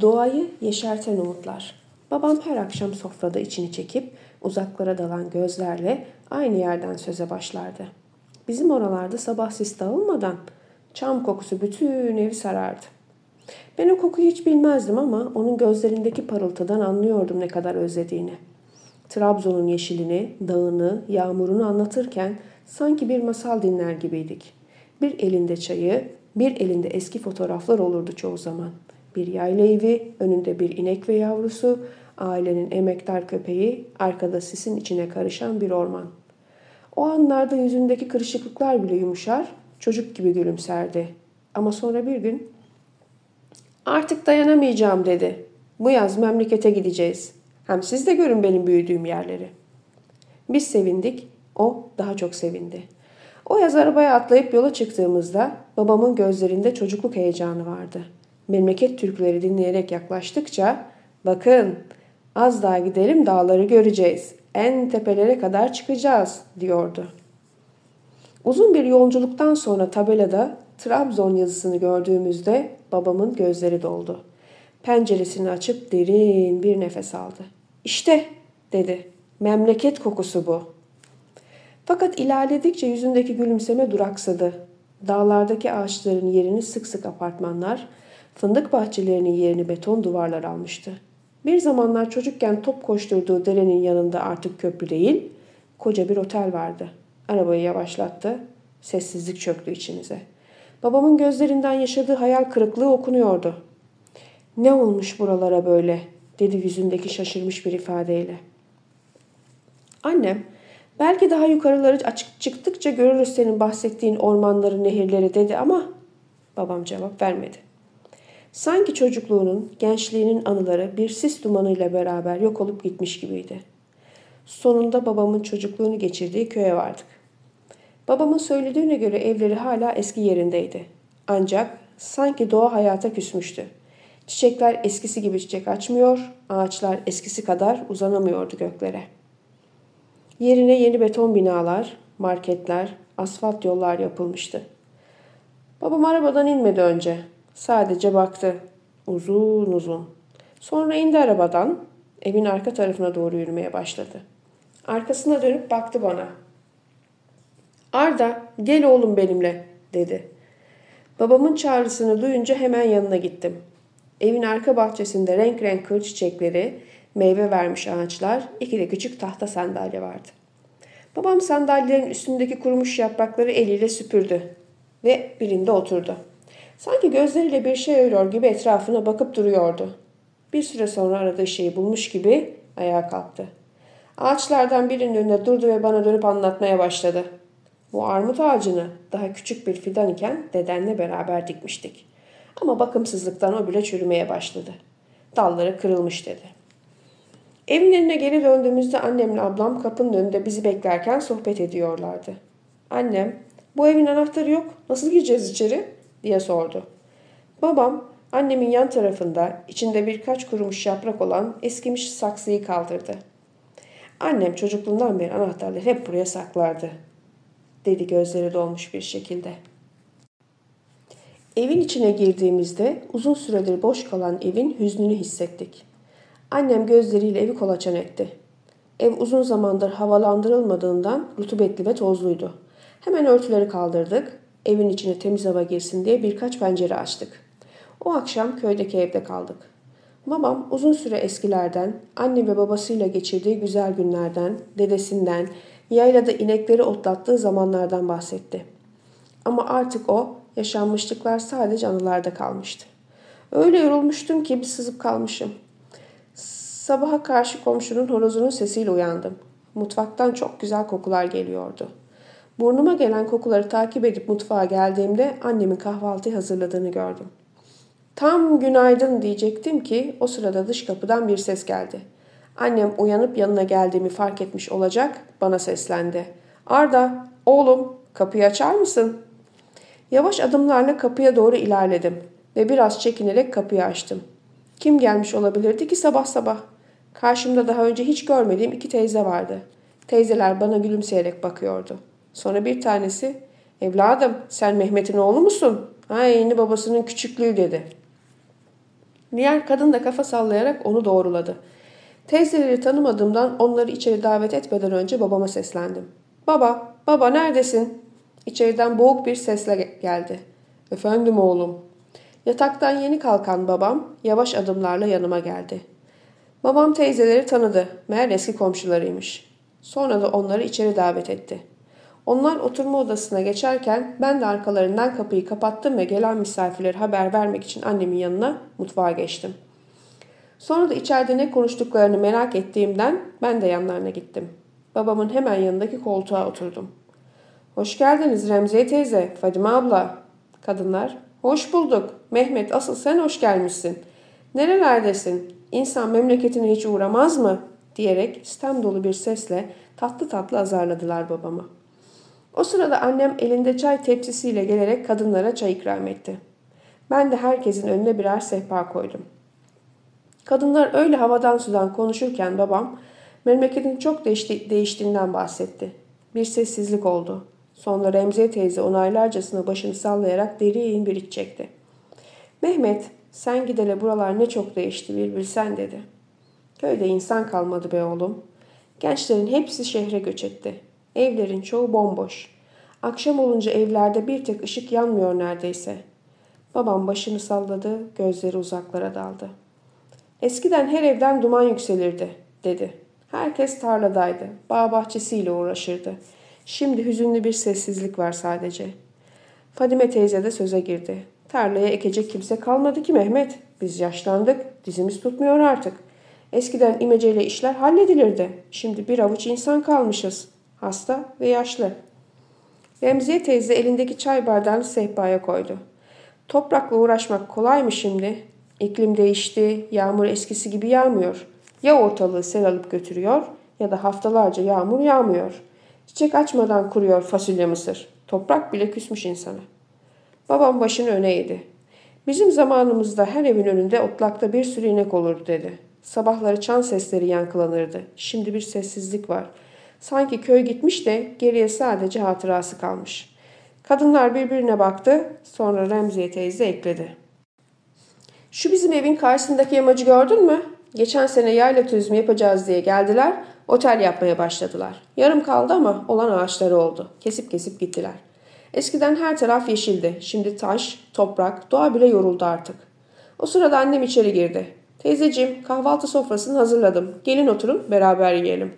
Doğayı yeşerten umutlar. Babam her akşam sofrada içini çekip uzaklara dalan gözlerle aynı yerden söze başlardı. Bizim oralarda sabah sis dağılmadan çam kokusu bütün evi sarardı. Ben o kokuyu hiç bilmezdim ama onun gözlerindeki parıltıdan anlıyordum ne kadar özlediğini. Trabzon'un yeşilini, dağını, yağmurunu anlatırken sanki bir masal dinler gibiydik. Bir elinde çayı, bir elinde eski fotoğraflar olurdu çoğu zaman. Bir yayla evi, önünde bir inek ve yavrusu, ailenin emektar köpeği, arkada sisin içine karışan bir orman. O anlarda yüzündeki kırışıklıklar bile yumuşar, çocuk gibi gülümserdi. Ama sonra bir gün artık dayanamayacağım dedi. Bu yaz memlekete gideceğiz. Hem siz de görün benim büyüdüğüm yerleri. Biz sevindik, o daha çok sevindi. O yaz arabaya atlayıp yola çıktığımızda babamın gözlerinde çocukluk heyecanı vardı. Memleket türküleri dinleyerek yaklaştıkça bakın az daha gidelim dağları göreceğiz. En tepelere kadar çıkacağız diyordu. Uzun bir yolculuktan sonra tabelada Trabzon yazısını gördüğümüzde babamın gözleri doldu. Penceresini açıp derin bir nefes aldı. İşte dedi. Memleket kokusu bu. Fakat ilerledikçe yüzündeki gülümseme duraksadı. Dağlardaki ağaçların yerini sık sık apartmanlar, fındık bahçelerinin yerini beton duvarlar almıştı. Bir zamanlar çocukken top koşturduğu derenin yanında artık köprü değil, koca bir otel vardı. Arabayı yavaşlattı, sessizlik çöktü içimize. Babamın gözlerinden yaşadığı hayal kırıklığı okunuyordu. Ne olmuş buralara böyle dedi yüzündeki şaşırmış bir ifadeyle. Annem belki daha yukarıları açık çıktıkça görürüz senin bahsettiğin ormanları, nehirleri dedi ama babam cevap vermedi. Sanki çocukluğunun, gençliğinin anıları bir sis dumanıyla beraber yok olup gitmiş gibiydi. Sonunda babamın çocukluğunu geçirdiği köye vardık. Babamın söylediğine göre evleri hala eski yerindeydi. Ancak sanki doğa hayata küsmüştü. Çiçekler eskisi gibi çiçek açmıyor, ağaçlar eskisi kadar uzanamıyordu göklere. Yerine yeni beton binalar, marketler, asfalt yollar yapılmıştı. Babam arabadan inmedi önce. Sadece baktı. Uzun uzun. Sonra indi arabadan, evin arka tarafına doğru yürümeye başladı. Arkasına dönüp baktı bana. Arda, gel oğlum benimle, dedi. Babamın çağrısını duyunca hemen yanına gittim. Evin arka bahçesinde renk renk kır çiçekleri, meyve vermiş ağaçlar, iki de küçük tahta sandalye vardı. Babam sandalyelerin üstündeki kurumuş yaprakları eliyle süpürdü ve birinde oturdu. Sanki gözleriyle bir şey örüyor gibi etrafına bakıp duruyordu. Bir süre sonra aradığı şeyi bulmuş gibi ayağa kalktı. Ağaçlardan birinin önünde durdu ve bana dönüp anlatmaya başladı. Bu armut ağacını daha küçük bir fidan iken dedenle beraber dikmiştik. Ama bakımsızlıktan o bile çürümeye başladı. Dalları kırılmış dedi. Evin önüne geri döndüğümüzde annemle ablam kapının önünde bizi beklerken sohbet ediyorlardı. Annem, bu evin anahtarı yok, nasıl gireceğiz içeri? Diye sordu. Babam, annemin yan tarafında içinde birkaç kurumuş yaprak olan eskimiş saksıyı kaldırdı. Annem çocukluğundan beri anahtarları hep buraya saklardı, dedi gözleri dolmuş bir şekilde. Evin içine girdiğimizde uzun süredir boş kalan evin hüznünü hissettik. Annem gözleriyle evi kolaçan etti. Ev uzun zamandır havalandırılmadığından rutubetli ve tozluydu. Hemen örtüleri kaldırdık. Evin içine temiz hava girsin diye birkaç pencere açtık. O akşam köydeki evde kaldık. Babam uzun süre eskilerden, anne ve babasıyla geçirdiği güzel günlerden, dedesinden, yaylada inekleri otlattığı zamanlardan bahsetti. Ama artık o yaşanmışlıklar sadece anılarda kalmıştı. Öyle yorulmuştum ki bir sızıp kalmışım. Sabaha karşı komşunun horozunun sesiyle uyandım. Mutfaktan çok güzel kokular geliyordu. Burnuma gelen kokuları takip edip mutfağa geldiğimde annemin kahvaltıyı hazırladığını gördüm. Tam günaydın diyecektim ki o sırada dış kapıdan bir ses geldi. Annem uyanıp yanına geldiğimi fark etmiş olacak bana seslendi. Arda, oğlum kapıyı açar mısın? Yavaş adımlarla kapıya doğru ilerledim ve biraz çekinerek kapıyı açtım. Kim gelmiş olabilirdi ki sabah sabah? Karşımda daha önce hiç görmediğim iki teyze vardı. Teyzeler bana gülümseyerek bakıyordu. Sonra bir tanesi, evladım sen Mehmet'in oğlu musun? Aynı babasının küçüklüğü dedi. Diğer kadın da kafa sallayarak onu doğruladı. Teyzeleri tanımadığımdan onları içeri davet etmeden önce babama seslendim. Baba, baba neredesin? İçeriden boğuk bir sesle geldi. Efendim oğlum. Yataktan yeni kalkan babam yavaş adımlarla yanıma geldi. Babam teyzeleri tanıdı. Meğer eski komşularıymış. Sonra da onları içeri davet etti. Onlar oturma odasına geçerken ben de arkalarından kapıyı kapattım ve gelen misafirlere haber vermek için annemin yanına mutfağa geçtim. Sonra da içeride ne konuştuklarını merak ettiğimden ben de yanlarına gittim. Babamın hemen yanındaki koltuğa oturdum. Hoş geldiniz Remziye teyze, Fadime abla. Kadınlar, hoş bulduk. Mehmet asıl sen hoş gelmişsin. Nerelerdesin? İnsan memleketine hiç uğramaz mı? diyerek stem dolu bir sesle tatlı tatlı azarladılar babama. O sırada annem elinde çay tepsisiyle gelerek kadınlara çay ikram etti. Ben de herkesin önüne birer sehpa koydum. Kadınlar öyle havadan sudan konuşurken babam memleketin çok değişti, değiştiğinden bahsetti. Bir sessizlik oldu. Sonra Remziye teyze onaylarcasına başını sallayarak derin bir iç çekti. Mehmet sen gidele buralar ne çok değişti bir bilsen dedi. Köyde insan kalmadı be oğlum. Gençlerin hepsi şehre göç etti. Evlerin çoğu bomboş. Akşam olunca evlerde bir tek ışık yanmıyor neredeyse. Babam başını salladı, gözleri uzaklara daldı. Eskiden her evden duman yükselirdi, dedi. Herkes tarladaydı, bağ bahçesiyle uğraşırdı. Şimdi hüzünlü bir sessizlik var sadece. Fadime teyze de söze girdi. Tarlaya ekecek kimse kalmadı ki Mehmet. Biz yaşlandık, dizimiz tutmuyor artık. Eskiden imeceyle işler halledilirdi. Şimdi bir avuç insan kalmışız. Hasta ve yaşlı. Remziye teyze elindeki çay bardağını sehpaya koydu. Toprakla uğraşmak kolay mı şimdi? İklim değişti, yağmur eskisi gibi yağmıyor. Ya ortalığı sel alıp götürüyor ya da haftalarca yağmur yağmıyor. Çiçek açmadan kuruyor fasulye mısır. Toprak bile küsmüş insana. Babam başını öne eğdi. Bizim zamanımızda her evin önünde otlakta bir sürü inek olurdu dedi. Sabahları çan sesleri yankılanırdı. Şimdi bir sessizlik var. Sanki köy gitmiş de geriye sadece hatırası kalmış. Kadınlar birbirine baktı. Sonra Remziye teyze ekledi. Şu bizim evin karşısındaki yamacı gördün mü? Geçen sene yayla turizmi yapacağız diye geldiler. Otel yapmaya başladılar. Yarım kaldı ama olan ağaçları oldu. Kesip kesip gittiler. Eskiden her taraf yeşildi. Şimdi taş, toprak, doğa bile yoruldu artık. O sırada annem içeri girdi. Teyzeciğim kahvaltı sofrasını hazırladım. Gelin oturun beraber yiyelim.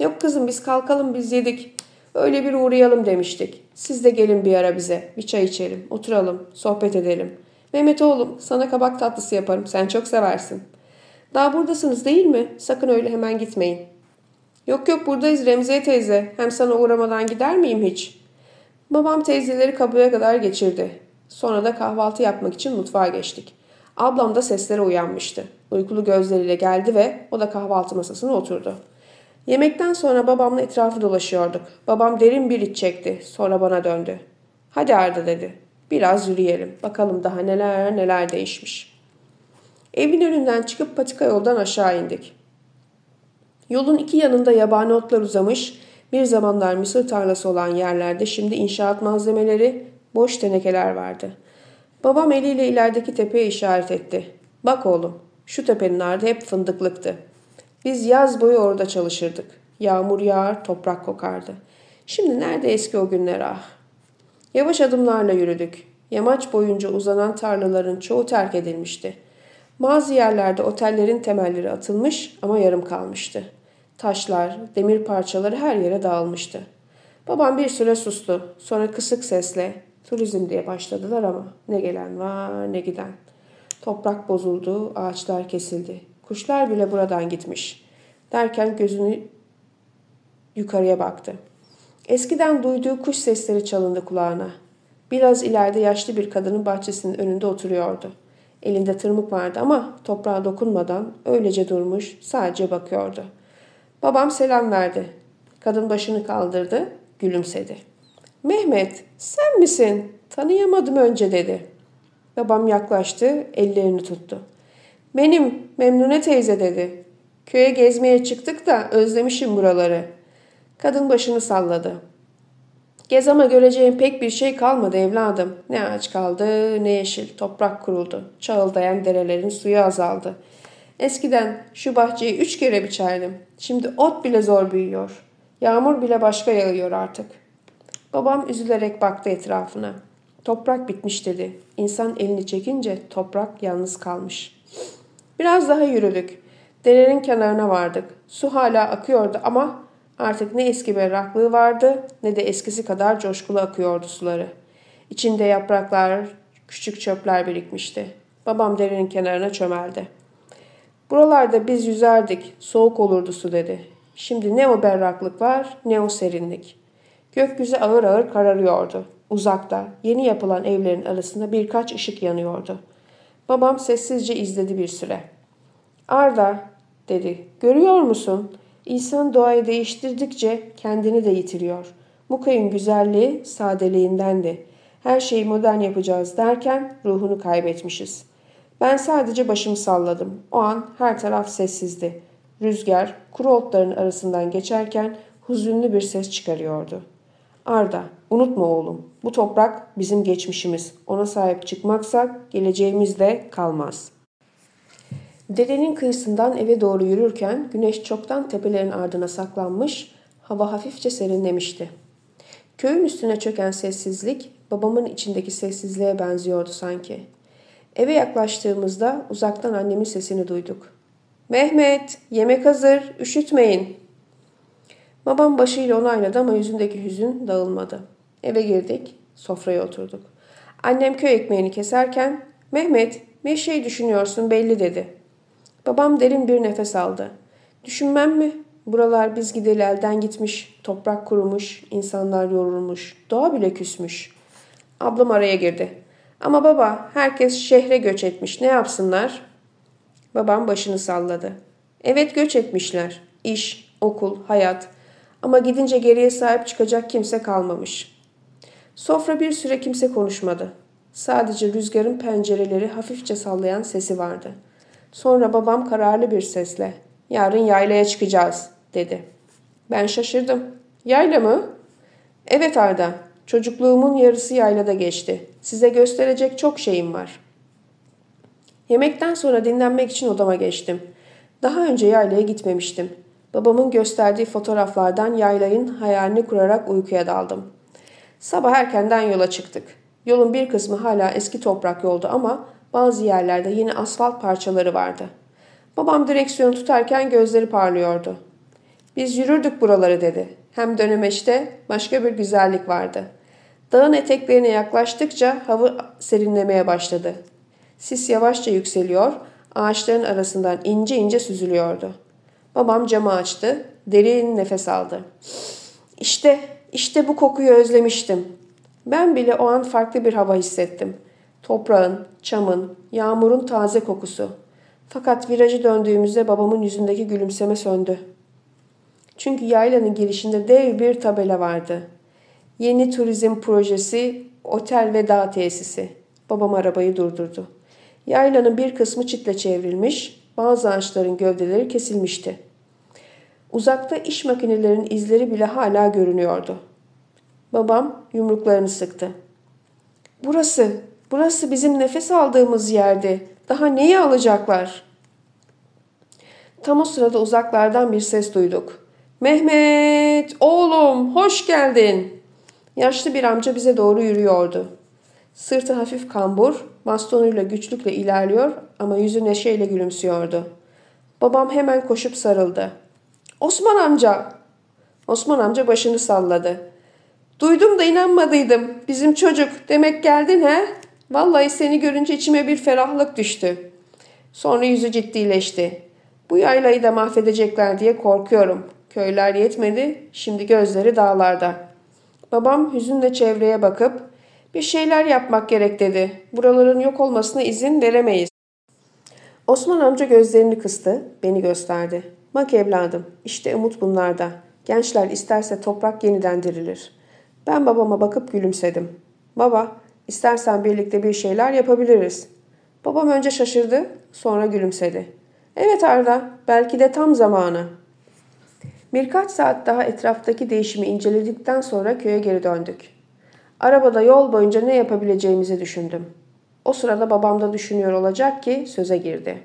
Yok kızım biz kalkalım biz yedik. Öyle bir uğrayalım demiştik. Siz de gelin bir ara bize. Bir çay içelim, oturalım, sohbet edelim. Mehmet oğlum sana kabak tatlısı yaparım. Sen çok seversin. Daha buradasınız değil mi? Sakın öyle hemen gitmeyin. Yok yok buradayız Remziye teyze. Hem sana uğramadan gider miyim hiç? Babam teyzeleri kapıya kadar geçirdi. Sonra da kahvaltı yapmak için mutfağa geçtik. Ablam da seslere uyanmıştı. Uykulu gözleriyle geldi ve o da kahvaltı masasına oturdu. Yemekten sonra babamla etrafı dolaşıyorduk. Babam derin bir iç çekti. Sonra bana döndü. Hadi Arda dedi. Biraz yürüyelim. Bakalım daha neler neler değişmiş. Evin önünden çıkıp patika yoldan aşağı indik. Yolun iki yanında yabani otlar uzamış, bir zamanlar mısır tarlası olan yerlerde şimdi inşaat malzemeleri, boş tenekeler vardı. Babam eliyle ilerideki tepeye işaret etti. Bak oğlum, şu tepenin ardı hep fındıklıktı. Biz yaz boyu orada çalışırdık. Yağmur yağar, toprak kokardı. Şimdi nerede eski o günler ah? Yavaş adımlarla yürüdük. Yamaç boyunca uzanan tarlaların çoğu terk edilmişti. Bazı yerlerde otellerin temelleri atılmış ama yarım kalmıştı. Taşlar, demir parçaları her yere dağılmıştı. Babam bir süre sustu. Sonra kısık sesle turizm diye başladılar ama ne gelen var ne giden. Toprak bozuldu, ağaçlar kesildi. Kuşlar bile buradan gitmiş. Derken gözünü yukarıya baktı. Eskiden duyduğu kuş sesleri çalındı kulağına. Biraz ileride yaşlı bir kadının bahçesinin önünde oturuyordu. Elinde tırmık vardı ama toprağa dokunmadan öylece durmuş sadece bakıyordu. Babam selam verdi. Kadın başını kaldırdı, gülümsedi. Mehmet sen misin? Tanıyamadım önce dedi. Babam yaklaştı, ellerini tuttu. Benim Memnune teyze dedi. Köye gezmeye çıktık da özlemişim buraları. Kadın başını salladı. Gez ama göreceğin pek bir şey kalmadı evladım. Ne ağaç kaldı ne yeşil. Toprak kuruldu. Çağıldayan derelerin suyu azaldı. Eskiden şu bahçeyi üç kere biçerdim. Şimdi ot bile zor büyüyor. Yağmur bile başka yağıyor artık. Babam üzülerek baktı etrafına. Toprak bitmiş dedi. İnsan elini çekince toprak yalnız kalmış. Biraz daha yürüdük. Derenin kenarına vardık. Su hala akıyordu ama artık ne eski berraklığı vardı ne de eskisi kadar coşkulu akıyordu suları. İçinde yapraklar, küçük çöpler birikmişti. Babam derenin kenarına çömeldi. Buralarda biz yüzerdik, soğuk olurdu su dedi. Şimdi ne o berraklık var ne o serinlik. Gökyüzü ağır ağır kararıyordu. Uzakta, yeni yapılan evlerin arasında birkaç ışık yanıyordu. Babam sessizce izledi bir süre. Arda, dedi, görüyor musun? İnsan doğayı değiştirdikçe kendini de yitiriyor. Mukay'ın güzelliği sadeliğindendi. Her şeyi modern yapacağız derken ruhunu kaybetmişiz. Ben sadece başımı salladım. O an her taraf sessizdi. Rüzgar kuru otların arasından geçerken huzunlu bir ses çıkarıyordu. Arda, unutma oğlum. Bu toprak bizim geçmişimiz. Ona sahip çıkmaksak geleceğimiz de kalmaz. Derenin kıyısından eve doğru yürürken güneş çoktan tepelerin ardına saklanmış, hava hafifçe serinlemişti. Köyün üstüne çöken sessizlik babamın içindeki sessizliğe benziyordu sanki. Eve yaklaştığımızda uzaktan annemin sesini duyduk. Mehmet, yemek hazır, üşütmeyin. Babam başıyla onayladı ama yüzündeki hüzün dağılmadı. Eve girdik, sofraya oturduk. Annem köy ekmeğini keserken, Mehmet, bir şey düşünüyorsun belli dedi. Babam derin bir nefes aldı. Düşünmem mi? Buralar biz gideli elden gitmiş, toprak kurumuş, insanlar yorulmuş, doğa bile küsmüş. Ablam araya girdi. Ama baba, herkes şehre göç etmiş, ne yapsınlar? Babam başını salladı. Evet göç etmişler. İş, okul, hayat. Ama gidince geriye sahip çıkacak kimse kalmamış. Sofra bir süre kimse konuşmadı. Sadece rüzgarın pencereleri hafifçe sallayan sesi vardı. Sonra babam kararlı bir sesle ''Yarın yaylaya çıkacağız.'' dedi. Ben şaşırdım. ''Yayla mı?'' ''Evet Arda. Çocukluğumun yarısı yaylada geçti. Size gösterecek çok şeyim var.'' Yemekten sonra dinlenmek için odama geçtim. Daha önce yaylaya gitmemiştim. Babamın gösterdiği fotoğraflardan yaylayın hayalini kurarak uykuya daldım. Sabah erkenden yola çıktık. Yolun bir kısmı hala eski toprak yoldu ama bazı yerlerde yeni asfalt parçaları vardı. Babam direksiyonu tutarken gözleri parlıyordu. Biz yürürdük buraları dedi. Hem dönemeçte başka bir güzellik vardı. Dağın eteklerine yaklaştıkça hava serinlemeye başladı. Sis yavaşça yükseliyor, ağaçların arasından ince ince süzülüyordu. Babam camı açtı, derin nefes aldı. İşte, işte bu kokuyu özlemiştim. Ben bile o an farklı bir hava hissettim. Toprağın, çamın, yağmurun taze kokusu. Fakat virajı döndüğümüzde babamın yüzündeki gülümseme söndü. Çünkü yaylanın girişinde dev bir tabela vardı. Yeni turizm projesi, otel ve dağ tesisi. Babam arabayı durdurdu. Yaylanın bir kısmı çitle çevrilmiş, bazı ağaçların gövdeleri kesilmişti. Uzakta iş makinelerinin izleri bile hala görünüyordu. Babam yumruklarını sıktı. Burası, burası bizim nefes aldığımız yerdi. Daha neyi alacaklar? Tam o sırada uzaklardan bir ses duyduk. Mehmet, oğlum, hoş geldin. Yaşlı bir amca bize doğru yürüyordu. Sırtı hafif kambur, bastonuyla güçlükle ilerliyor ama yüzü neşeyle gülümsüyordu. Babam hemen koşup sarıldı. Osman amca! Osman amca başını salladı. Duydum da inanmadıydım. Bizim çocuk. Demek geldin he? Vallahi seni görünce içime bir ferahlık düştü. Sonra yüzü ciddileşti. Bu yaylayı da mahvedecekler diye korkuyorum. Köyler yetmedi. Şimdi gözleri dağlarda. Babam hüzünle çevreye bakıp bir şeyler yapmak gerek dedi. Buraların yok olmasına izin veremeyiz. Osman amca gözlerini kıstı, beni gösterdi. Bak evladım, işte umut bunlarda. Gençler isterse toprak yeniden dirilir. Ben babama bakıp gülümsedim. Baba, istersen birlikte bir şeyler yapabiliriz. Babam önce şaşırdı, sonra gülümsedi. Evet Arda, belki de tam zamanı. Birkaç saat daha etraftaki değişimi inceledikten sonra köye geri döndük. Arabada yol boyunca ne yapabileceğimizi düşündüm. O sırada babam da düşünüyor olacak ki söze girdi.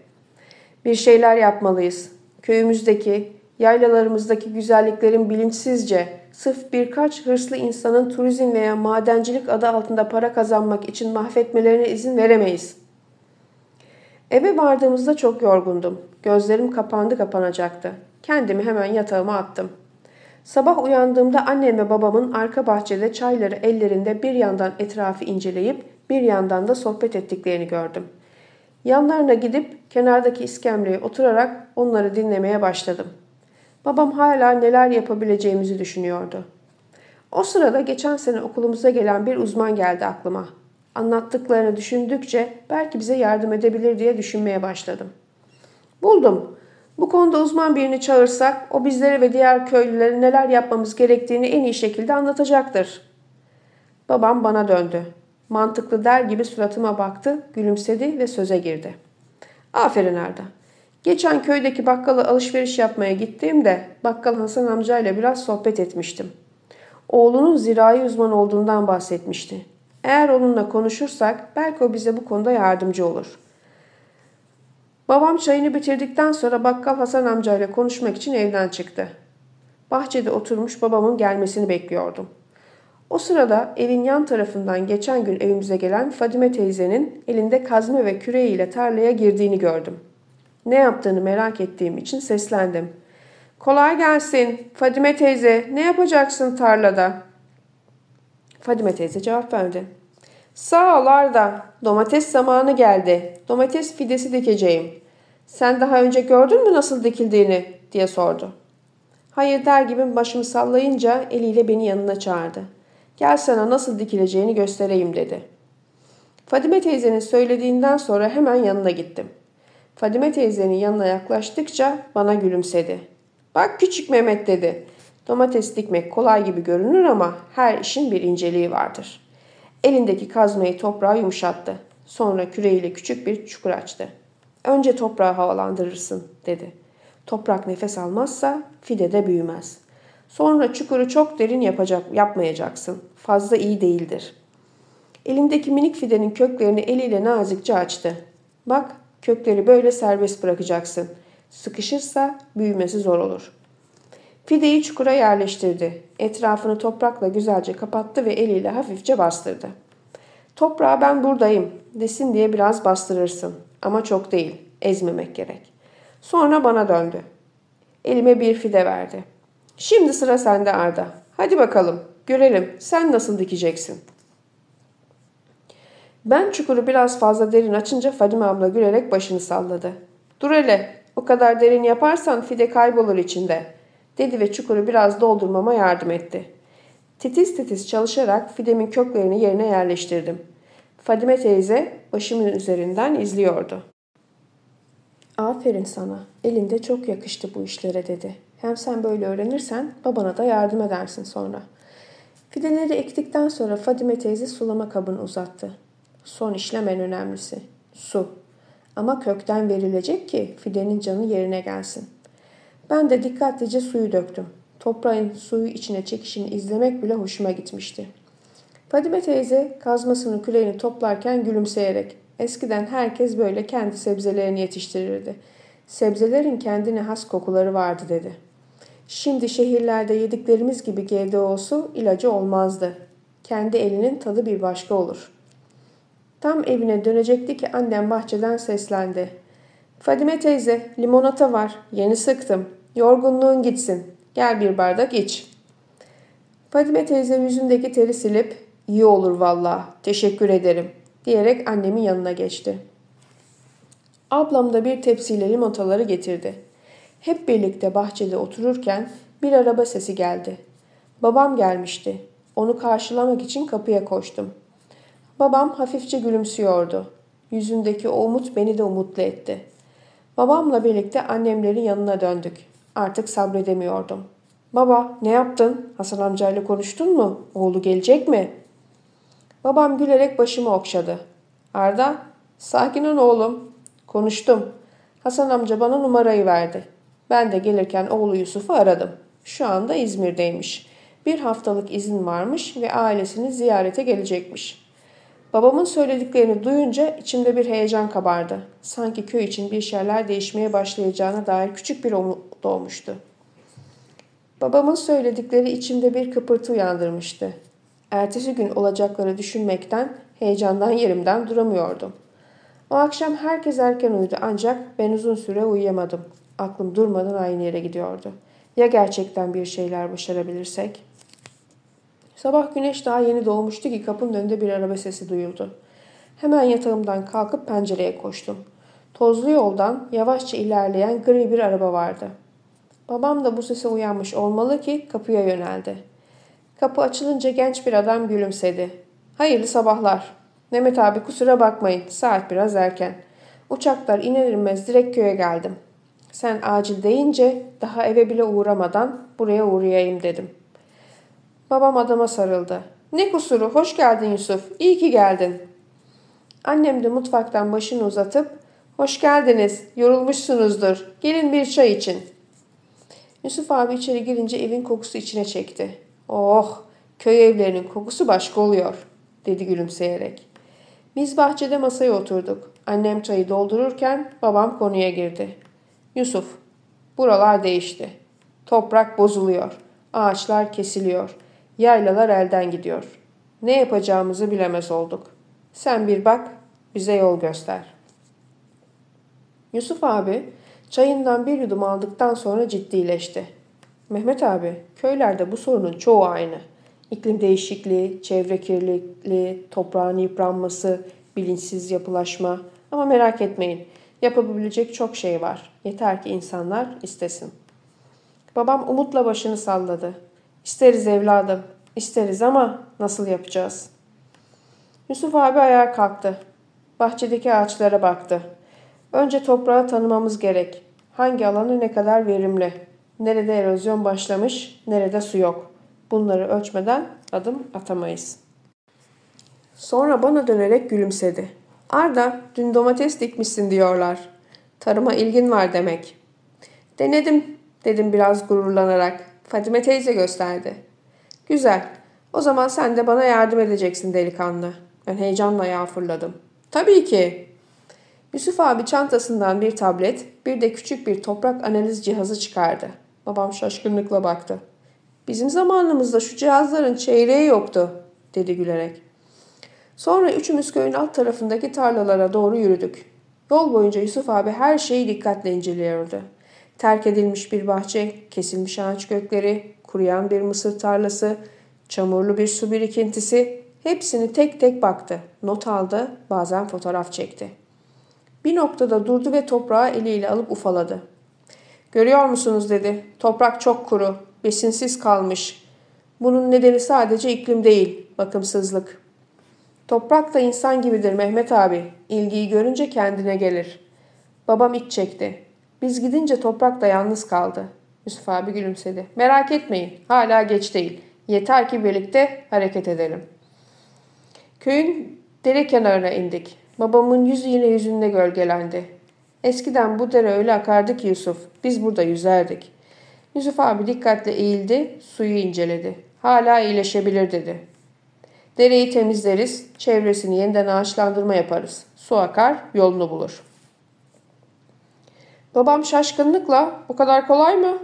Bir şeyler yapmalıyız. Köyümüzdeki, yaylalarımızdaki güzelliklerin bilinçsizce sırf birkaç hırslı insanın turizm veya madencilik adı altında para kazanmak için mahvetmelerine izin veremeyiz. Eve vardığımızda çok yorgundum. Gözlerim kapandı kapanacaktı. Kendimi hemen yatağıma attım. Sabah uyandığımda annem ve babamın arka bahçede çayları ellerinde bir yandan etrafı inceleyip bir yandan da sohbet ettiklerini gördüm. Yanlarına gidip kenardaki iskemleye oturarak onları dinlemeye başladım. Babam hala neler yapabileceğimizi düşünüyordu. O sırada geçen sene okulumuza gelen bir uzman geldi aklıma. Anlattıklarını düşündükçe belki bize yardım edebilir diye düşünmeye başladım. Buldum. Bu konuda uzman birini çağırsak o bizlere ve diğer köylülere neler yapmamız gerektiğini en iyi şekilde anlatacaktır. Babam bana döndü. Mantıklı der gibi suratıma baktı, gülümsedi ve söze girdi. Aferin Arda. Geçen köydeki bakkala alışveriş yapmaya gittiğimde bakkal Hasan amcayla biraz sohbet etmiştim. Oğlunun zirai uzman olduğundan bahsetmişti. Eğer onunla konuşursak belki o bize bu konuda yardımcı olur. Babam çayını bitirdikten sonra bakkal Hasan amcayla konuşmak için evden çıktı. Bahçede oturmuş babamın gelmesini bekliyordum. O sırada evin yan tarafından geçen gün evimize gelen Fadime teyzenin elinde kazma ve küreğiyle tarlaya girdiğini gördüm. Ne yaptığını merak ettiğim için seslendim. Kolay gelsin. Fadime teyze ne yapacaksın tarlada? Fadime teyze cevap verdi. Sağ ol Arda. Domates zamanı geldi. Domates fidesi dikeceğim. Sen daha önce gördün mü nasıl dikildiğini diye sordu. Hayır der gibi başımı sallayınca eliyle beni yanına çağırdı. Gel sana nasıl dikileceğini göstereyim dedi. Fadime teyzenin söylediğinden sonra hemen yanına gittim. Fadime teyzenin yanına yaklaştıkça bana gülümsedi. Bak küçük Mehmet dedi. Domates dikmek kolay gibi görünür ama her işin bir inceliği vardır. Elindeki kazmayı toprağa yumuşattı. Sonra küreğiyle küçük bir çukur açtı. Önce toprağı havalandırırsın dedi. Toprak nefes almazsa fide de büyümez. Sonra çukuru çok derin yapacak, yapmayacaksın. Fazla iyi değildir. Elindeki minik fidenin köklerini eliyle nazikçe açtı. Bak kökleri böyle serbest bırakacaksın. Sıkışırsa büyümesi zor olur. Fideyi çukura yerleştirdi. Etrafını toprakla güzelce kapattı ve eliyle hafifçe bastırdı. Toprağa ben buradayım desin diye biraz bastırırsın. Ama çok değil. Ezmemek gerek. Sonra bana döndü. Elime bir fide verdi. Şimdi sıra sende Arda. Hadi bakalım. Görelim sen nasıl dikeceksin. Ben çukuru biraz fazla derin açınca Fadime abla gülerek başını salladı. Dur hele o kadar derin yaparsan fide kaybolur içinde dedi ve çukuru biraz doldurmama yardım etti. Titiz titiz çalışarak fidemin köklerini yerine yerleştirdim. Fadime teyze başımın üzerinden izliyordu. Aferin sana. Elinde çok yakıştı bu işlere dedi. Hem sen böyle öğrenirsen babana da yardım edersin sonra. Fideleri ektikten sonra Fadime teyze sulama kabını uzattı. Son işlem en önemlisi. Su. Ama kökten verilecek ki fidenin canı yerine gelsin. Ben de dikkatlice suyu döktüm. Toprağın suyu içine çekişini izlemek bile hoşuma gitmişti. Fadime teyze kazmasını küreğini toplarken gülümseyerek eskiden herkes böyle kendi sebzelerini yetiştirirdi. Sebzelerin kendine has kokuları vardı dedi. Şimdi şehirlerde yediklerimiz gibi GDO'su ilacı olmazdı. Kendi elinin tadı bir başka olur. Tam evine dönecekti ki annem bahçeden seslendi. Fadime teyze limonata var yeni sıktım. Yorgunluğun gitsin. Gel bir bardak iç. Fadime teyze yüzündeki teri silip iyi olur valla teşekkür ederim diyerek annemin yanına geçti. Ablam da bir tepsiyle limonataları getirdi. Hep birlikte bahçede otururken bir araba sesi geldi. Babam gelmişti. Onu karşılamak için kapıya koştum. Babam hafifçe gülümsüyordu. Yüzündeki o umut beni de umutlu etti. Babamla birlikte annemlerin yanına döndük. Artık sabredemiyordum. Baba ne yaptın? Hasan amcayla konuştun mu? Oğlu gelecek mi? Babam gülerek başımı okşadı. Arda, sakin ol oğlum. Konuştum. Hasan amca bana numarayı verdi. Ben de gelirken oğlu Yusuf'u aradım. Şu anda İzmir'deymiş. Bir haftalık izin varmış ve ailesini ziyarete gelecekmiş. Babamın söylediklerini duyunca içimde bir heyecan kabardı. Sanki köy için bir şeyler değişmeye başlayacağına dair küçük bir umut doğmuştu. Babamın söyledikleri içimde bir kıpırtı uyandırmıştı. Ertesi gün olacakları düşünmekten, heyecandan yerimden duramıyordum. O akşam herkes erken uyudu ancak ben uzun süre uyuyamadım. Aklım durmadan aynı yere gidiyordu. Ya gerçekten bir şeyler başarabilirsek? Sabah güneş daha yeni doğmuştu ki kapının önünde bir araba sesi duyuldu. Hemen yatağımdan kalkıp pencereye koştum. Tozlu yoldan yavaşça ilerleyen gri bir araba vardı. Babam da bu sese uyanmış olmalı ki kapıya yöneldi. Kapı açılınca genç bir adam gülümsedi. Hayırlı sabahlar. Mehmet abi kusura bakmayın. Saat biraz erken. Uçaklar iner inmez direkt köye geldim. Sen acil deyince daha eve bile uğramadan buraya uğrayayım dedim. Babam adama sarıldı. Ne kusuru, hoş geldin Yusuf, iyi ki geldin. Annem de mutfaktan başını uzatıp, hoş geldiniz, yorulmuşsunuzdur, gelin bir çay için. Yusuf abi içeri girince evin kokusu içine çekti. Oh, köy evlerinin kokusu başka oluyor, dedi gülümseyerek. Biz bahçede masaya oturduk. Annem çayı doldururken babam konuya girdi. Yusuf, buralar değişti. Toprak bozuluyor. Ağaçlar kesiliyor. Yaylalar elden gidiyor. Ne yapacağımızı bilemez olduk. Sen bir bak, bize yol göster. Yusuf abi çayından bir yudum aldıktan sonra ciddileşti. Mehmet abi, köylerde bu sorunun çoğu aynı. İklim değişikliği, çevre kirliliği, toprağın yıpranması, bilinçsiz yapılaşma. Ama merak etmeyin, yapabilecek çok şey var. Yeter ki insanlar istesin. Babam umutla başını salladı. İsteriz evladım, isteriz ama nasıl yapacağız? Yusuf abi ayağa kalktı. Bahçedeki ağaçlara baktı. Önce toprağı tanımamız gerek. Hangi alanı ne kadar verimli? Nerede erozyon başlamış, nerede su yok? Bunları ölçmeden adım atamayız. Sonra bana dönerek gülümsedi. Arda, dün domates dikmişsin diyorlar. Tarıma ilgin var demek. Denedim, dedim biraz gururlanarak. Fadime teyze gösterdi. Güzel. O zaman sen de bana yardım edeceksin delikanlı. Ben heyecanla ayağa fırladım. Tabii ki. Yusuf abi çantasından bir tablet, bir de küçük bir toprak analiz cihazı çıkardı. Babam şaşkınlıkla baktı. Bizim zamanımızda şu cihazların çeyreği yoktu, dedi gülerek. Sonra üçümüz köyün alt tarafındaki tarlalara doğru yürüdük. Yol boyunca Yusuf abi her şeyi dikkatle inceliyordu. Terk edilmiş bir bahçe, kesilmiş ağaç kökleri, kuruyan bir mısır tarlası, çamurlu bir su birikintisi hepsini tek tek baktı. Not aldı, bazen fotoğraf çekti. Bir noktada durdu ve toprağı eliyle alıp ufaladı. Görüyor musunuz dedi. Toprak çok kuru, besinsiz kalmış. Bunun nedeni sadece iklim değil, bakımsızlık. Toprak da insan gibidir Mehmet abi. İlgiyi görünce kendine gelir. Babam iç çekti. Biz gidince toprak da yalnız kaldı. Yusuf abi gülümsedi. Merak etmeyin. Hala geç değil. Yeter ki birlikte hareket edelim. Köyün dere kenarına indik. Babamın yüzü yine yüzünde gölgelendi. Eskiden bu dere öyle akardı ki Yusuf. Biz burada yüzerdik. Yusuf abi dikkatle eğildi, suyu inceledi. Hala iyileşebilir dedi. Dereyi temizleriz, çevresini yeniden ağaçlandırma yaparız. Su akar, yolunu bulur. Babam şaşkınlıkla bu kadar kolay mı?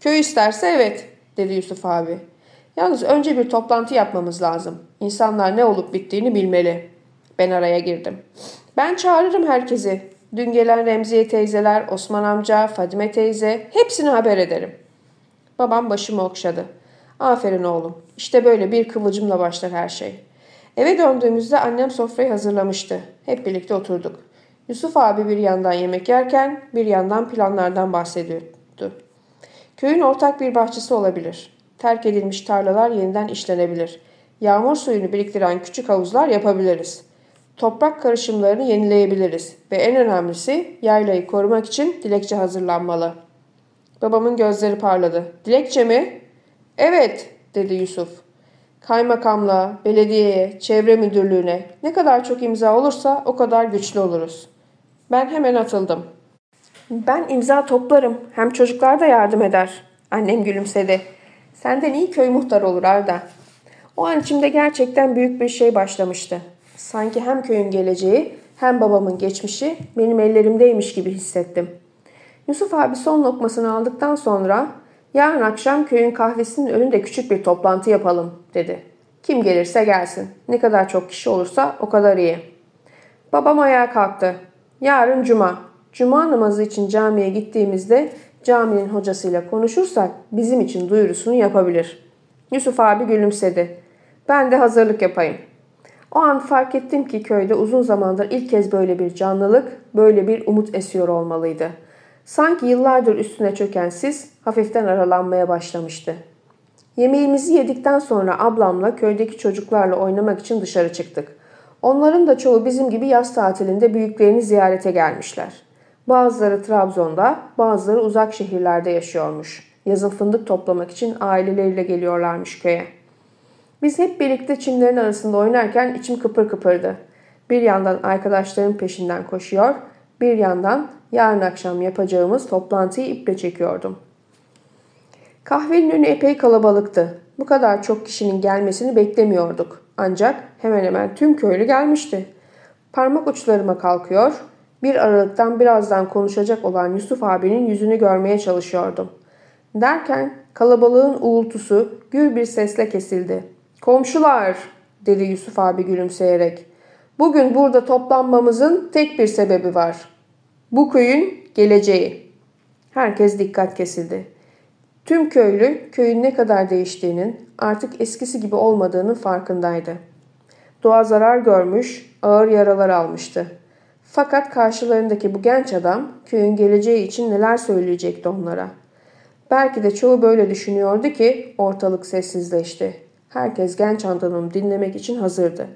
Köy isterse evet dedi Yusuf abi. Yalnız önce bir toplantı yapmamız lazım. İnsanlar ne olup bittiğini bilmeli. Ben araya girdim. Ben çağırırım herkesi. Dün gelen Remziye teyzeler, Osman amca, Fadime teyze hepsini haber ederim. Babam başımı okşadı. Aferin oğlum. İşte böyle bir kıvılcımla başlar her şey. Eve döndüğümüzde annem sofrayı hazırlamıştı. Hep birlikte oturduk. Yusuf abi bir yandan yemek yerken bir yandan planlardan bahsediyordu. Köyün ortak bir bahçesi olabilir. Terk edilmiş tarlalar yeniden işlenebilir. Yağmur suyunu biriktiren küçük havuzlar yapabiliriz. Toprak karışımlarını yenileyebiliriz. Ve en önemlisi yaylayı korumak için dilekçe hazırlanmalı. Babamın gözleri parladı. Dilekçe mi? Evet, dedi Yusuf. Kaymakamlığa, belediyeye, çevre müdürlüğüne ne kadar çok imza olursa o kadar güçlü oluruz. Ben hemen atıldım. Ben imza toplarım. Hem çocuklar da yardım eder. Annem gülümsedi. Senden iyi köy muhtarı olur Arda. O an içimde gerçekten büyük bir şey başlamıştı. Sanki hem köyün geleceği hem babamın geçmişi benim ellerimdeymiş gibi hissettim. Yusuf abi son lokmasını aldıktan sonra yarın akşam köyün kahvesinin önünde küçük bir toplantı yapalım dedi. Kim gelirse gelsin. Ne kadar çok kişi olursa o kadar iyi. Babam ayağa kalktı. Yarın cuma. Cuma namazı için camiye gittiğimizde caminin hocasıyla konuşursak bizim için duyurusunu yapabilir. Yusuf abi gülümsedi. Ben de hazırlık yapayım. O an fark ettim ki köyde uzun zamandır ilk kez böyle bir canlılık, böyle bir umut esiyor olmalıydı. Sanki yıllardır üstüne çöken sis hafiften aralanmaya başlamıştı. Yemeğimizi yedikten sonra ablamla köydeki çocuklarla oynamak için dışarı çıktık. Onların da çoğu bizim gibi yaz tatilinde büyüklerini ziyarete gelmişler. Bazıları Trabzon'da, bazıları uzak şehirlerde yaşıyormuş. Yazın fındık toplamak için aileleriyle geliyorlarmış köye. Biz hep birlikte çimlerin arasında oynarken içim kıpır kıpırdı. Bir yandan arkadaşlarım peşinden koşuyor, bir yandan yarın akşam yapacağımız toplantıyı iple çekiyordum. Kahvenin önü epey kalabalıktı. Bu kadar çok kişinin gelmesini beklemiyorduk. Ancak hemen hemen tüm köylü gelmişti. Parmak uçlarıma kalkıyor, bir aralıktan birazdan konuşacak olan Yusuf abinin yüzünü görmeye çalışıyordum. Derken kalabalığın uğultusu gür bir sesle kesildi. Komşular dedi Yusuf abi gülümseyerek. Bugün burada toplanmamızın tek bir sebebi var. Bu köyün geleceği. Herkes dikkat kesildi. Tüm köylü köyün ne kadar değiştiğinin, artık eskisi gibi olmadığının farkındaydı. Doğa zarar görmüş, ağır yaralar almıştı. Fakat karşılarındaki bu genç adam köyün geleceği için neler söyleyecekti onlara. Belki de çoğu böyle düşünüyordu ki ortalık sessizleşti. Herkes genç adamı dinlemek için hazırdı.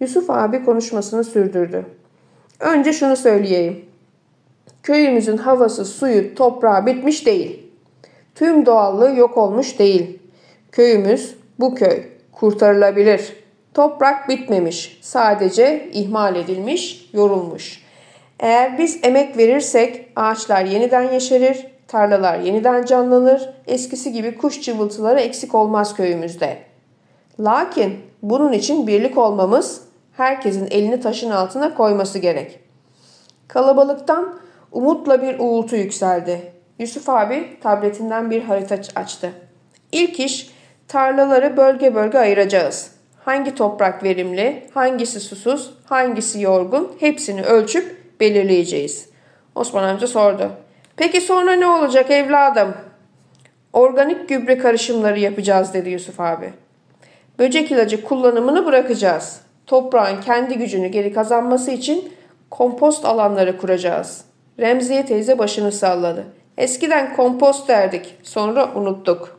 Yusuf abi konuşmasını sürdürdü. Önce şunu söyleyeyim. Köyümüzün havası, suyu, toprağı bitmiş değil. Tüm doğallığı yok olmuş değil. Köyümüz bu köy kurtarılabilir. Toprak bitmemiş. Sadece ihmal edilmiş, yorulmuş. Eğer biz emek verirsek ağaçlar yeniden yeşerir, tarlalar yeniden canlanır, eskisi gibi kuş cıvıltıları eksik olmaz köyümüzde. Lakin bunun için birlik olmamız, herkesin elini taşın altına koyması gerek. Kalabalıktan umutla bir uğultu yükseldi. Yusuf abi tabletinden bir harita açtı. İlk iş tarlaları bölge bölge ayıracağız. Hangi toprak verimli, hangisi susuz, hangisi yorgun hepsini ölçüp belirleyeceğiz. Osman amca sordu. Peki sonra ne olacak evladım? Organik gübre karışımları yapacağız dedi Yusuf abi. Böcek ilacı kullanımını bırakacağız. Toprağın kendi gücünü geri kazanması için kompost alanları kuracağız. Remziye teyze başını salladı. Eskiden kompost derdik, sonra unuttuk.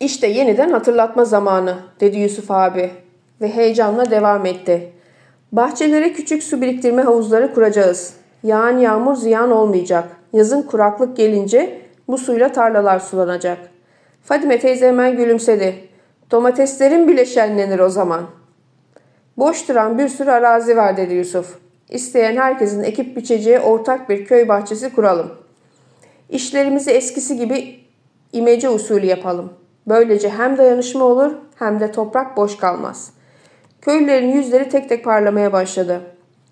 İşte yeniden hatırlatma zamanı, dedi Yusuf abi ve heyecanla devam etti. Bahçelere küçük su biriktirme havuzları kuracağız. Yağan yağmur ziyan olmayacak. Yazın kuraklık gelince bu suyla tarlalar sulanacak. Fadime teyze hemen gülümsedi. Domateslerin bile şenlenir o zaman. Boş duran bir sürü arazi var dedi Yusuf. İsteyen herkesin ekip biçeceği ortak bir köy bahçesi kuralım. İşlerimizi eskisi gibi imece usulü yapalım. Böylece hem dayanışma olur hem de toprak boş kalmaz. Köylülerin yüzleri tek tek parlamaya başladı.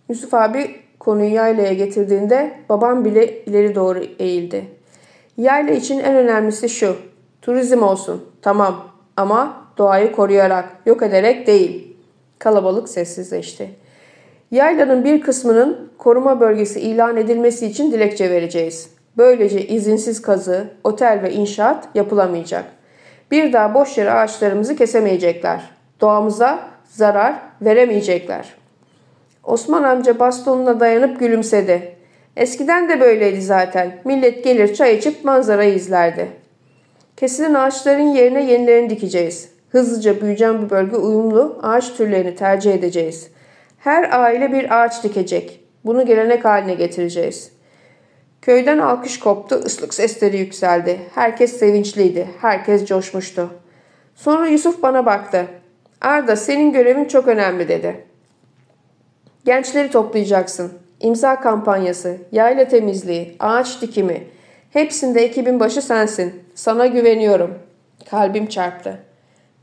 Yusuf abi konuyu yaylaya getirdiğinde babam bile ileri doğru eğildi. Yayla için en önemlisi şu. Turizm olsun. Tamam ama doğayı koruyarak, yok ederek değil. Kalabalık sessizleşti. Yaylanın bir kısmının koruma bölgesi ilan edilmesi için dilekçe vereceğiz. Böylece izinsiz kazı, otel ve inşaat yapılamayacak. Bir daha boş yere ağaçlarımızı kesemeyecekler. Doğamıza zarar veremeyecekler. Osman amca bastonuna dayanıp gülümsedi. Eskiden de böyleydi zaten. Millet gelir çay içip manzarayı izlerdi. Kesilen ağaçların yerine yenilerini dikeceğiz. Hızlıca büyüyen bir bölge uyumlu ağaç türlerini tercih edeceğiz. Her aile bir ağaç dikecek. Bunu gelenek haline getireceğiz. Köyden alkış koptu, ıslık sesleri yükseldi. Herkes sevinçliydi, herkes coşmuştu. Sonra Yusuf bana baktı. Arda senin görevin çok önemli dedi. Gençleri toplayacaksın. İmza kampanyası, yayla temizliği, ağaç dikimi. Hepsinde ekibin başı sensin. Sana güveniyorum. Kalbim çarptı.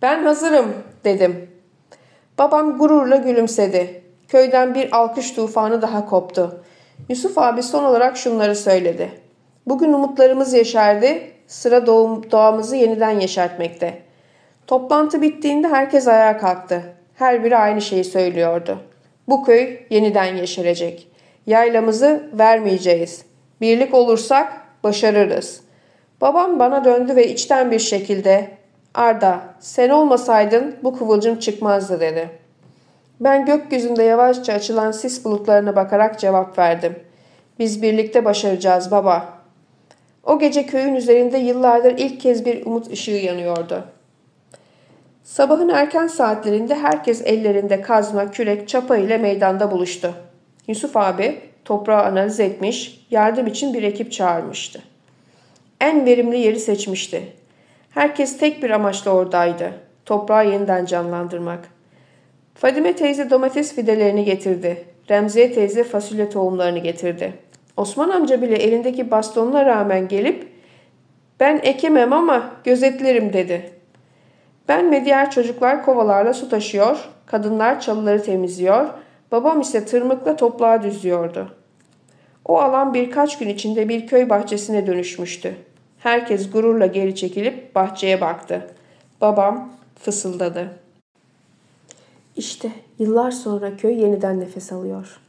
Ben hazırım dedim. Babam gururla gülümsedi. Köyden bir alkış tufanı daha koptu. Yusuf abi son olarak şunları söyledi. Bugün umutlarımız yeşerdi, sıra doğum, doğamızı yeniden yeşertmekte. Toplantı bittiğinde herkes ayağa kalktı. Her biri aynı şeyi söylüyordu. Bu köy yeniden yeşerecek. Yaylamızı vermeyeceğiz. Birlik olursak başarırız. Babam bana döndü ve içten bir şekilde Arda sen olmasaydın bu kıvılcım çıkmazdı dedi. Ben gökyüzünde yavaşça açılan sis bulutlarına bakarak cevap verdim. Biz birlikte başaracağız baba. O gece köyün üzerinde yıllardır ilk kez bir umut ışığı yanıyordu. Sabahın erken saatlerinde herkes ellerinde kazma, kürek, çapa ile meydanda buluştu. Yusuf abi toprağı analiz etmiş, yardım için bir ekip çağırmıştı. En verimli yeri seçmişti. Herkes tek bir amaçla oradaydı. Toprağı yeniden canlandırmak. Fadime teyze domates fidelerini getirdi. Remziye teyze fasulye tohumlarını getirdi. Osman amca bile elindeki bastonuna rağmen gelip ben ekemem ama gözetlerim dedi. Ben ve diğer çocuklar kovalarla su taşıyor, kadınlar çalıları temizliyor, babam ise tırmıkla toprağı düzüyordu. O alan birkaç gün içinde bir köy bahçesine dönüşmüştü. Herkes gururla geri çekilip bahçeye baktı. Babam fısıldadı. İşte yıllar sonra köy yeniden nefes alıyor.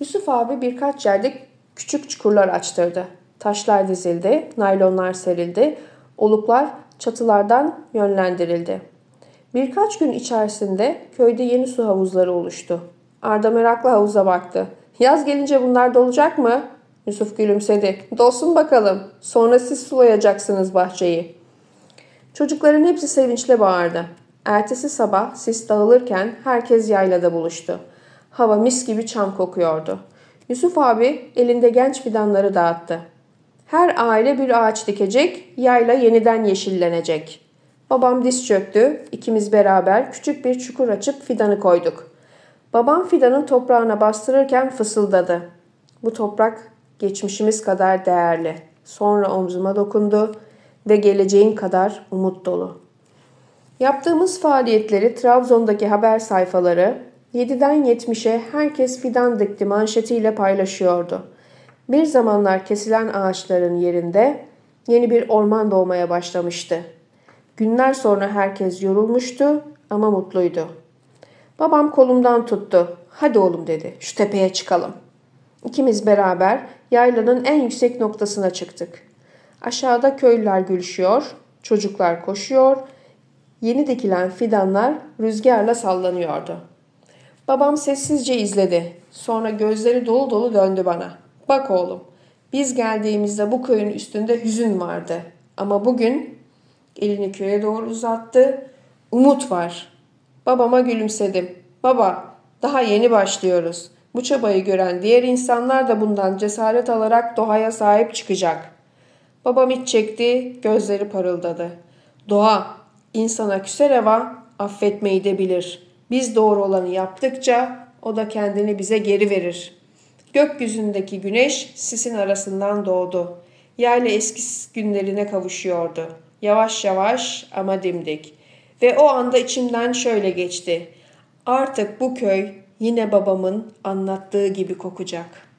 Yusuf abi birkaç yerde küçük çukurlar açtırdı. Taşlar dizildi, naylonlar serildi, oluklar çatılardan yönlendirildi. Birkaç gün içerisinde köyde yeni su havuzları oluştu. Arda merakla havuza baktı. Yaz gelince bunlar dolacak mı? Yusuf gülümsedi. Dolsun bakalım. Sonra siz sulayacaksınız bahçeyi. Çocukların hepsi sevinçle bağırdı. Ertesi sabah sis dağılırken herkes yaylada buluştu. Hava mis gibi çam kokuyordu. Yusuf abi elinde genç fidanları dağıttı. Her aile bir ağaç dikecek, yayla yeniden yeşillenecek. Babam diz çöktü, ikimiz beraber küçük bir çukur açıp fidanı koyduk. Babam fidanın toprağına bastırırken fısıldadı. Bu toprak geçmişimiz kadar değerli. Sonra omzuma dokundu ve geleceğin kadar umut dolu. Yaptığımız faaliyetleri Trabzon'daki haber sayfaları 7'den 70'e herkes fidan dikti manşetiyle paylaşıyordu. Bir zamanlar kesilen ağaçların yerinde yeni bir orman doğmaya başlamıştı. Günler sonra herkes yorulmuştu ama mutluydu. Babam kolumdan tuttu. Hadi oğlum dedi. Şu tepeye çıkalım. İkimiz beraber yaylanın en yüksek noktasına çıktık. Aşağıda köylüler gülüşüyor, çocuklar koşuyor, yeni dikilen fidanlar rüzgarla sallanıyordu. Babam sessizce izledi. Sonra gözleri dolu dolu döndü bana. Bak oğlum, biz geldiğimizde bu köyün üstünde hüzün vardı. Ama bugün elini köye doğru uzattı. Umut var. Babama gülümsedim. Baba, daha yeni başlıyoruz. Bu çabayı gören diğer insanlar da bundan cesaret alarak doğaya sahip çıkacak. Babam iç çekti, gözleri parıldadı. Doğa, insana küser eva affetmeyi de bilir. Biz doğru olanı yaptıkça o da kendini bize geri verir. Gökyüzündeki güneş sisin arasından doğdu. Yayla eski günlerine kavuşuyordu. Yavaş yavaş ama dimdik. Ve o anda içimden şöyle geçti. Artık bu köy yine babamın anlattığı gibi kokacak.''